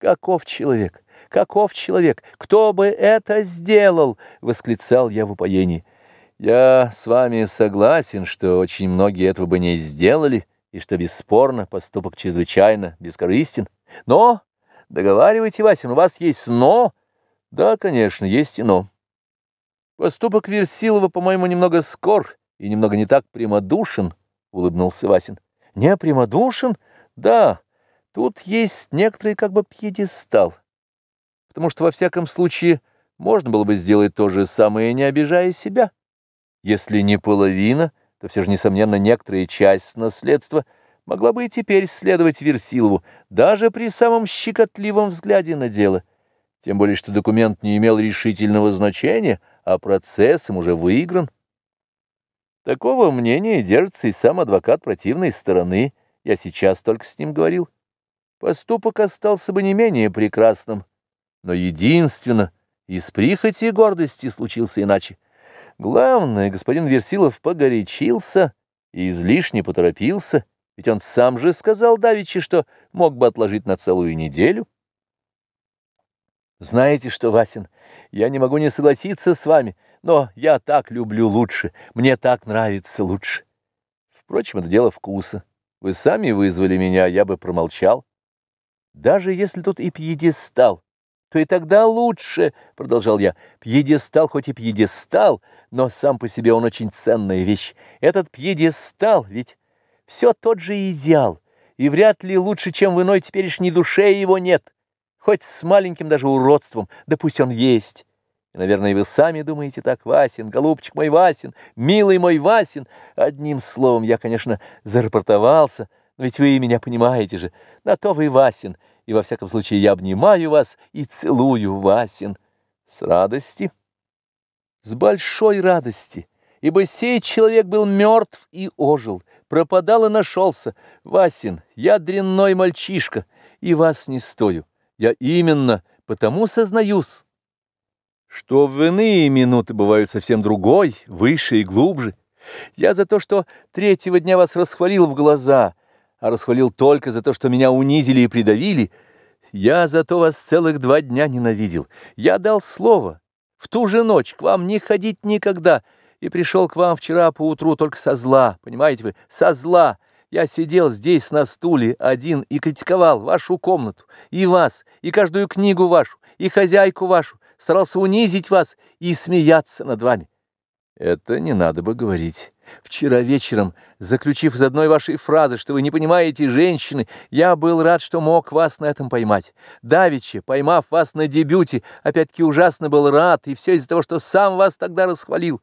Каков человек? Каков человек? Кто бы это сделал? восклицал я в упоении. Я с вами согласен, что очень многие этого бы не сделали, и что бесспорно поступок чрезвычайно бескорыстен. Но договаривайте, Васин, у вас есть но? Да, конечно, есть и но. Поступок Версилова, по-моему, немного скор и немного не так прямодушен, улыбнулся Васин. Не прямодушен? Да, тут есть некоторый как бы пьедестал. Потому что во всяком случае можно было бы сделать то же самое, не обижая себя. Если не половина, то все же, несомненно, некоторая часть наследства могла бы и теперь следовать Версилову, даже при самом щекотливом взгляде на дело. Тем более, что документ не имел решительного значения, а процесс им уже выигран. Такого мнения держится и сам адвокат противной стороны. Я сейчас только с ним говорил. Поступок остался бы не менее прекрасным, но единственно из прихоти и гордости случился иначе. Главное, господин Версилов погорячился и излишне поторопился, ведь он сам же сказал Давичи, что мог бы отложить на целую неделю. Знаете что, Васин, я не могу не согласиться с вами, но я так люблю лучше, мне так нравится лучше. Впрочем, это дело вкуса. Вы сами вызвали меня, я бы промолчал. Даже если тут и пьедестал, то и тогда лучше, — продолжал я. Пьедестал хоть и пьедестал, но сам по себе он очень ценная вещь. Этот пьедестал, ведь все тот же идеал, и вряд ли лучше, чем в иной теперешней душе его нет. Хоть с маленьким даже уродством, да пусть он есть. Наверное, вы сами думаете так, Васин, голубчик мой Васин, милый мой Васин. Одним словом, я, конечно, зарапортовался, ведь вы меня понимаете же. На то вы Васин — и во всяком случае я обнимаю вас и целую, Васин, с радости, с большой радости, ибо сей человек был мертв и ожил, пропадал и нашелся. Васин, я дрянной мальчишка, и вас не стою. Я именно потому сознаюсь, что в иные минуты бывают совсем другой, выше и глубже. Я за то, что третьего дня вас расхвалил в глаза, а расхвалил только за то, что меня унизили и придавили, я зато вас целых два дня ненавидел. Я дал слово. В ту же ночь к вам не ходить никогда. И пришел к вам вчера поутру только со зла. Понимаете вы, со зла. Я сидел здесь на стуле один и критиковал вашу комнату, и вас, и каждую книгу вашу, и хозяйку вашу, старался унизить вас и смеяться над вами. Это не надо бы говорить. Вчера вечером, заключив из одной вашей фразы, что вы не понимаете женщины, я был рад, что мог вас на этом поймать. Давичи, поймав вас на дебюте, опять-таки ужасно был рад, и все из-за того, что сам вас тогда расхвалил.